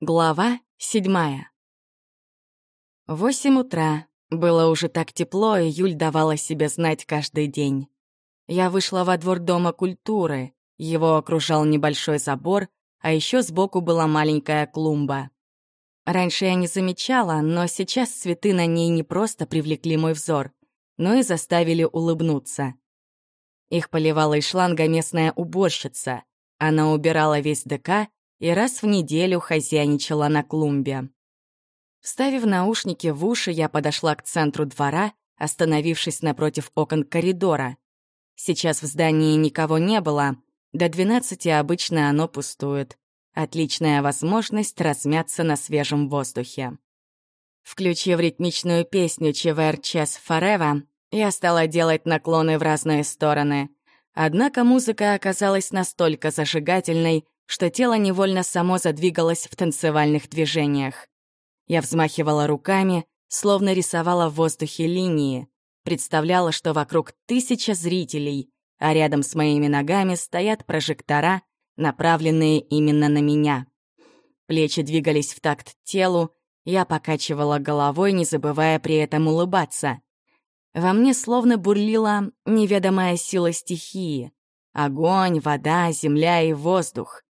Глава седьмая. Восемь утра. Было уже так тепло, и Юль давала себе знать каждый день. Я вышла во двор Дома культуры. Его окружал небольшой забор, а еще сбоку была маленькая клумба. Раньше я не замечала, но сейчас цветы на ней не просто привлекли мой взор, но и заставили улыбнуться. Их поливала из шланга местная уборщица. Она убирала весь ДК и раз в неделю хозяйничала на клумбе. Вставив наушники в уши, я подошла к центру двора, остановившись напротив окон коридора. Сейчас в здании никого не было, до 12 обычно оно пустует. Отличная возможность размяться на свежем воздухе. Включив ритмичную песню «Чевер Чес Форева», я стала делать наклоны в разные стороны. Однако музыка оказалась настолько зажигательной, что тело невольно само задвигалось в танцевальных движениях. Я взмахивала руками, словно рисовала в воздухе линии, представляла, что вокруг тысяча зрителей, а рядом с моими ногами стоят прожектора, направленные именно на меня. Плечи двигались в такт телу, я покачивала головой, не забывая при этом улыбаться. Во мне словно бурлила неведомая сила стихии. Огонь, вода, земля и воздух.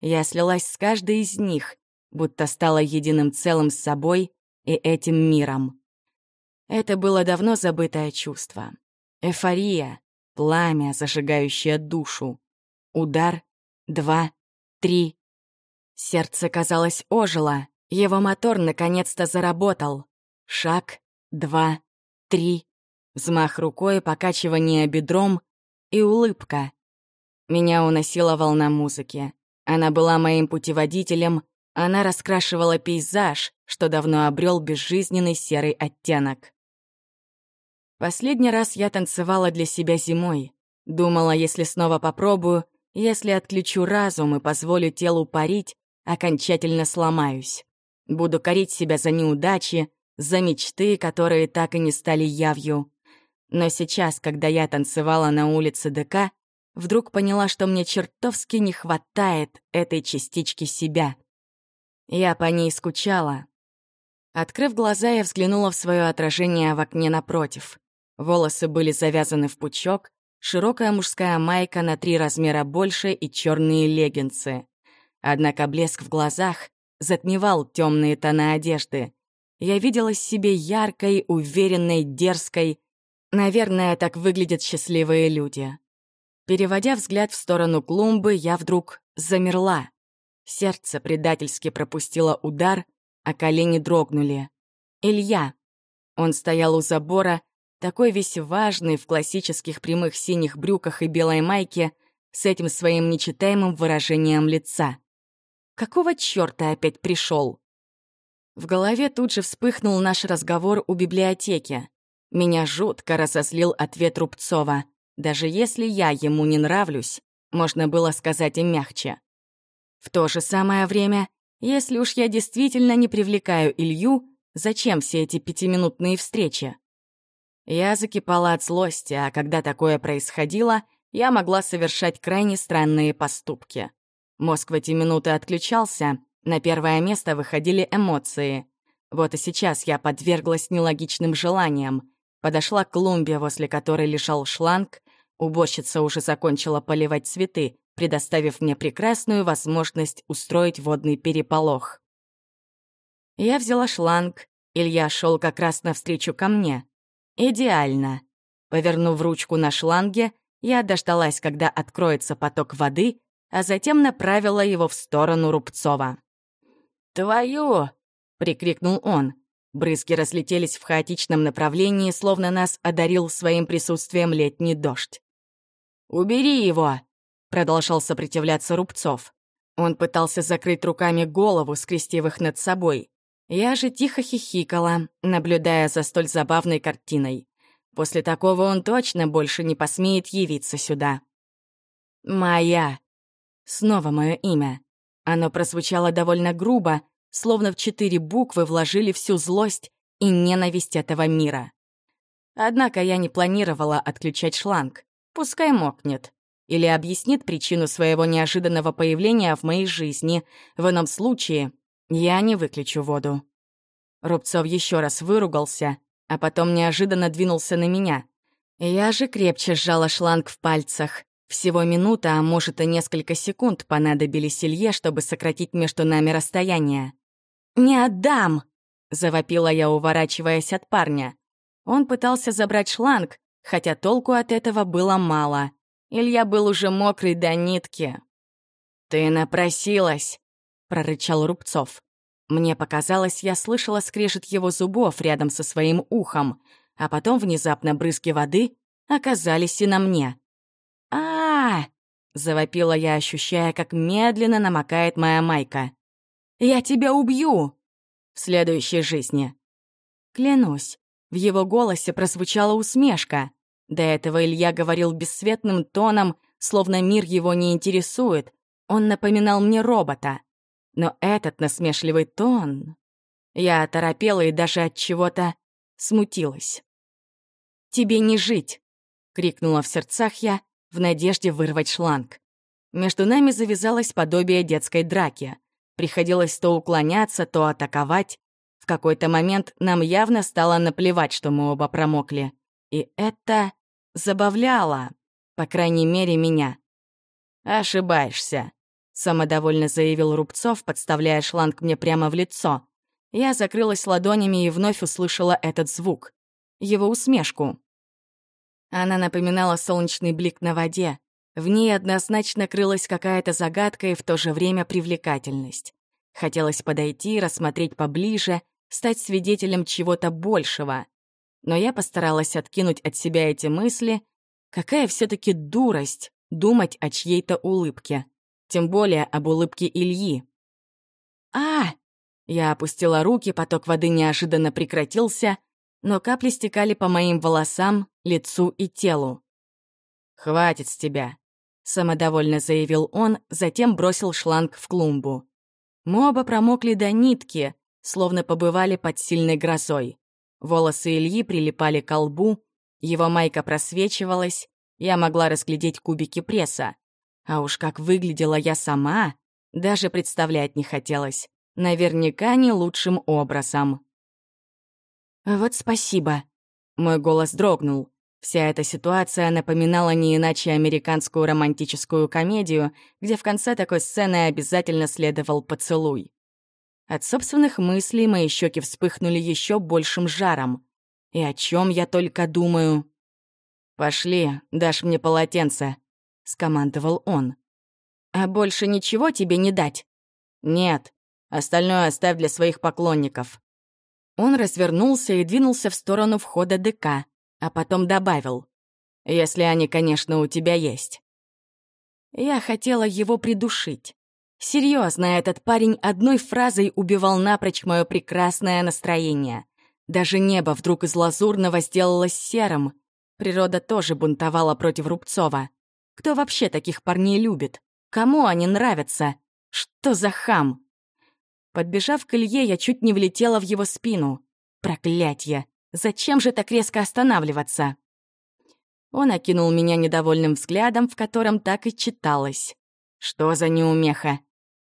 Я слилась с каждой из них, будто стала единым целым с собой и этим миром. Это было давно забытое чувство. Эйфория, пламя, зажигающее душу. Удар, два, три. Сердце, казалось, ожило, его мотор наконец-то заработал. Шаг, два, три. Взмах рукой, покачивание бедром и улыбка. Меня уносила волна музыки. Она была моим путеводителем, она раскрашивала пейзаж, что давно обрел безжизненный серый оттенок. Последний раз я танцевала для себя зимой. Думала, если снова попробую, если отключу разум и позволю телу парить, окончательно сломаюсь. Буду корить себя за неудачи, за мечты, которые так и не стали явью. Но сейчас, когда я танцевала на улице ДК, вдруг поняла, что мне чертовски не хватает этой частички себя. Я по ней скучала. Открыв глаза, я взглянула в свое отражение в окне напротив. Волосы были завязаны в пучок, широкая мужская майка на три размера больше и черные леггинсы. Однако блеск в глазах затмевал темные тона одежды. Я видела себе яркой, уверенной, дерзкой. Наверное, так выглядят счастливые люди. Переводя взгляд в сторону клумбы, я вдруг замерла. Сердце предательски пропустило удар, а колени дрогнули. Илья. Он стоял у забора, такой весь важный в классических прямых синих брюках и белой майке, с этим своим нечитаемым выражением лица. Какого чёрта опять пришел? В голове тут же вспыхнул наш разговор у библиотеки. Меня жутко разозлил ответ Рубцова — даже если я ему не нравлюсь, можно было сказать и мягче. В то же самое время, если уж я действительно не привлекаю Илью, зачем все эти пятиминутные встречи? Я закипала от злости, а когда такое происходило, я могла совершать крайне странные поступки. Мозг в эти минуты отключался, на первое место выходили эмоции. Вот и сейчас я подверглась нелогичным желаниям. Подошла к клумбе, возле которой лежал шланг, Уборщица уже закончила поливать цветы, предоставив мне прекрасную возможность устроить водный переполох. Я взяла шланг, Илья шел как раз навстречу ко мне. Идеально. Повернув ручку на шланге, я дождалась, когда откроется поток воды, а затем направила его в сторону Рубцова. «Твою!» — прикрикнул он. Брызги разлетелись в хаотичном направлении, словно нас одарил своим присутствием летний дождь. «Убери его!» — продолжал сопротивляться Рубцов. Он пытался закрыть руками голову, скрестив их над собой. Я же тихо хихикала, наблюдая за столь забавной картиной. После такого он точно больше не посмеет явиться сюда. «Моя!» Снова мое имя. Оно прозвучало довольно грубо, словно в четыре буквы вложили всю злость и ненависть этого мира. Однако я не планировала отключать шланг. Пускай мокнет. Или объяснит причину своего неожиданного появления в моей жизни. В ином случае Я не выключу воду. Рубцов еще раз выругался, а потом неожиданно двинулся на меня. Я же крепче сжала шланг в пальцах. Всего минута, а может и несколько секунд понадобились Илье, чтобы сократить между нами расстояние. «Не отдам!» — завопила я, уворачиваясь от парня. Он пытался забрать шланг, хотя толку от этого было мало. Илья был уже мокрый до нитки. «Ты напросилась!» — прорычал Рубцов. Мне показалось, я слышала скрежет его зубов рядом со своим ухом, а потом внезапно брызги воды оказались и на мне. а, -а, -а завопила я, ощущая, как медленно намокает моя майка. «Я тебя убью!» В следующей жизни. Клянусь, в его голосе прозвучала усмешка. До этого Илья говорил бесцветным тоном, словно мир его не интересует. Он напоминал мне робота. Но этот насмешливый тон... Я оторопела и даже от чего-то смутилась. «Тебе не жить!» — крикнула в сердцах я, в надежде вырвать шланг. Между нами завязалось подобие детской драки. Приходилось то уклоняться, то атаковать. В какой-то момент нам явно стало наплевать, что мы оба промокли. И это забавляло, по крайней мере, меня. «Ошибаешься», — самодовольно заявил Рубцов, подставляя шланг мне прямо в лицо. Я закрылась ладонями и вновь услышала этот звук. Его усмешку. Она напоминала солнечный блик на воде. В ней однозначно крылась какая-то загадка и в то же время привлекательность. Хотелось подойти, рассмотреть поближе, стать свидетелем чего-то большего. Но я постаралась откинуть от себя эти мысли. Какая все таки дурость думать о чьей-то улыбке. Тем более об улыбке Ильи. «А!» Я опустила руки, поток воды неожиданно прекратился, но капли стекали по моим волосам, лицу и телу. «Хватит с тебя», — самодовольно заявил он, затем бросил шланг в клумбу. Мы оба промокли до нитки, словно побывали под сильной грозой. Волосы Ильи прилипали к лбу, его майка просвечивалась, я могла разглядеть кубики пресса. А уж как выглядела я сама, даже представлять не хотелось. Наверняка не лучшим образом. «Вот спасибо». Мой голос дрогнул. Вся эта ситуация напоминала не иначе американскую романтическую комедию, где в конце такой сцены обязательно следовал поцелуй. От собственных мыслей мои щеки вспыхнули еще большим жаром. И о чем я только думаю. «Пошли, дашь мне полотенце», — скомандовал он. «А больше ничего тебе не дать?» «Нет, остальное оставь для своих поклонников». Он развернулся и двинулся в сторону входа ДК, а потом добавил. «Если они, конечно, у тебя есть». Я хотела его придушить. Серьезно, этот парень одной фразой убивал напрочь мое прекрасное настроение. Даже небо вдруг из лазурного сделалось серым. Природа тоже бунтовала против Рубцова. Кто вообще таких парней любит? Кому они нравятся? Что за хам? Подбежав к Илье, я чуть не влетела в его спину. Проклятье! Зачем же так резко останавливаться? Он окинул меня недовольным взглядом, в котором так и читалось. Что за неумеха?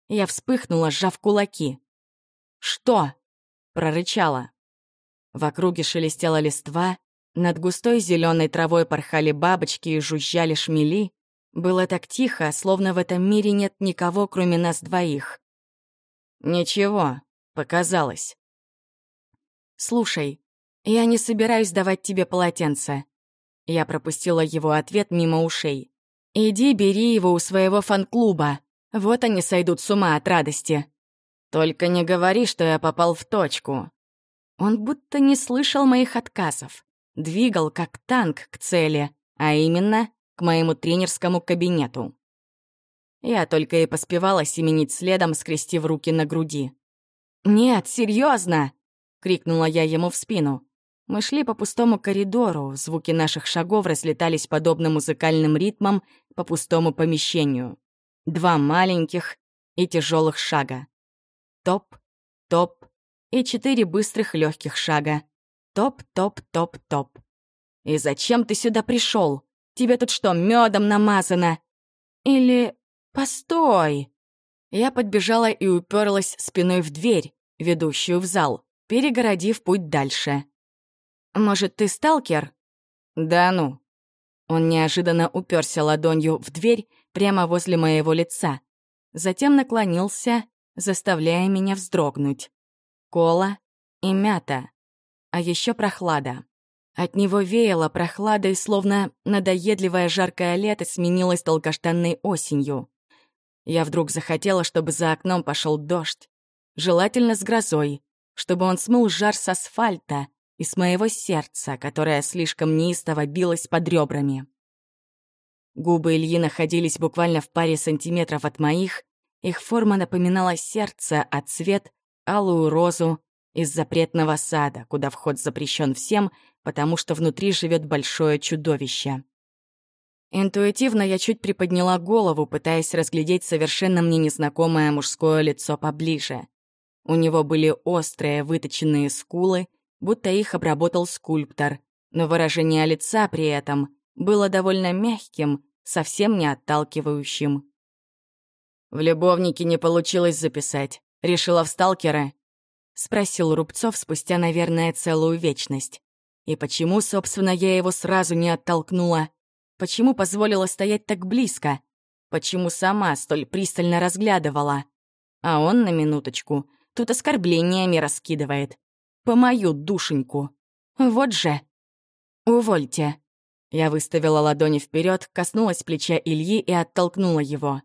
Я вспыхнула, сжав кулаки. «Что?» — прорычала. В округе шелестела листва, над густой зеленой травой порхали бабочки и жужжали шмели. Было так тихо, словно в этом мире нет никого, кроме нас двоих. «Ничего, показалось». «Слушай, я не собираюсь давать тебе полотенце». Я пропустила его ответ мимо ушей. «Иди, бери его у своего фан-клуба. Вот они сойдут с ума от радости». «Только не говори, что я попал в точку». Он будто не слышал моих отказов. Двигал как танк к цели, а именно к моему тренерскому кабинету. Я только и поспевала семенить следом, скрестив руки на груди. «Нет, серьезно! крикнула я ему в спину. Мы шли по пустому коридору, звуки наших шагов разлетались подобно музыкальным ритмам по пустому помещению. Два маленьких и тяжелых шага. Топ, топ и четыре быстрых легких шага. Топ, топ, топ, топ. И зачем ты сюда пришел? Тебе тут что, медом намазано? Или Постой!» Я подбежала и уперлась спиной в дверь, ведущую в зал, перегородив путь дальше. «Может, ты сталкер?» «Да ну». Он неожиданно уперся ладонью в дверь прямо возле моего лица. Затем наклонился, заставляя меня вздрогнуть. Кола и мята. А еще прохлада. От него веяло прохладой, словно надоедливое жаркое лето сменилось долгожданной осенью. Я вдруг захотела, чтобы за окном пошел дождь. Желательно с грозой, чтобы он смыл жар с асфальта и с моего сердца, которое слишком неистово билось под ребрами. Губы Ильи находились буквально в паре сантиметров от моих, их форма напоминала сердце, а цвет — алую розу из запретного сада, куда вход запрещен всем, потому что внутри живет большое чудовище. Интуитивно я чуть приподняла голову, пытаясь разглядеть совершенно мне незнакомое мужское лицо поближе. У него были острые, выточенные скулы, будто их обработал скульптор, но выражение лица при этом было довольно мягким, совсем не отталкивающим. «В любовнике не получилось записать. Решила в сталкера?» — спросил Рубцов спустя, наверное, целую вечность. «И почему, собственно, я его сразу не оттолкнула?» Почему позволила стоять так близко? Почему сама столь пристально разглядывала? А он, на минуточку, тут оскорблениями раскидывает. По мою душеньку. Вот же. Увольте. Я выставила ладони вперед, коснулась плеча Ильи и оттолкнула его.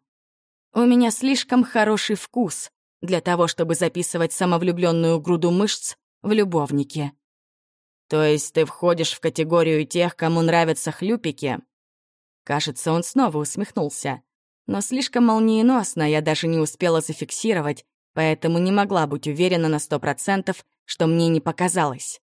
У меня слишком хороший вкус для того, чтобы записывать самовлюбленную груду мышц в любовнике. То есть ты входишь в категорию тех, кому нравятся хлюпики? Кажется, он снова усмехнулся. Но слишком молниеносно я даже не успела зафиксировать, поэтому не могла быть уверена на сто процентов, что мне не показалось.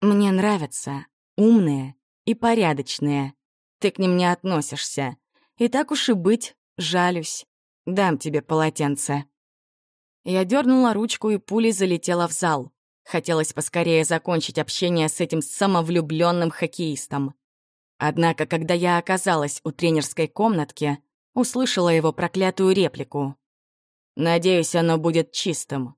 «Мне нравятся умные и порядочные. Ты к ним не относишься. И так уж и быть, жалюсь. Дам тебе полотенце». Я дернула ручку, и пулей залетела в зал. Хотелось поскорее закончить общение с этим самовлюбленным хоккеистом. Однако, когда я оказалась у тренерской комнатки, услышала его проклятую реплику. «Надеюсь, оно будет чистым».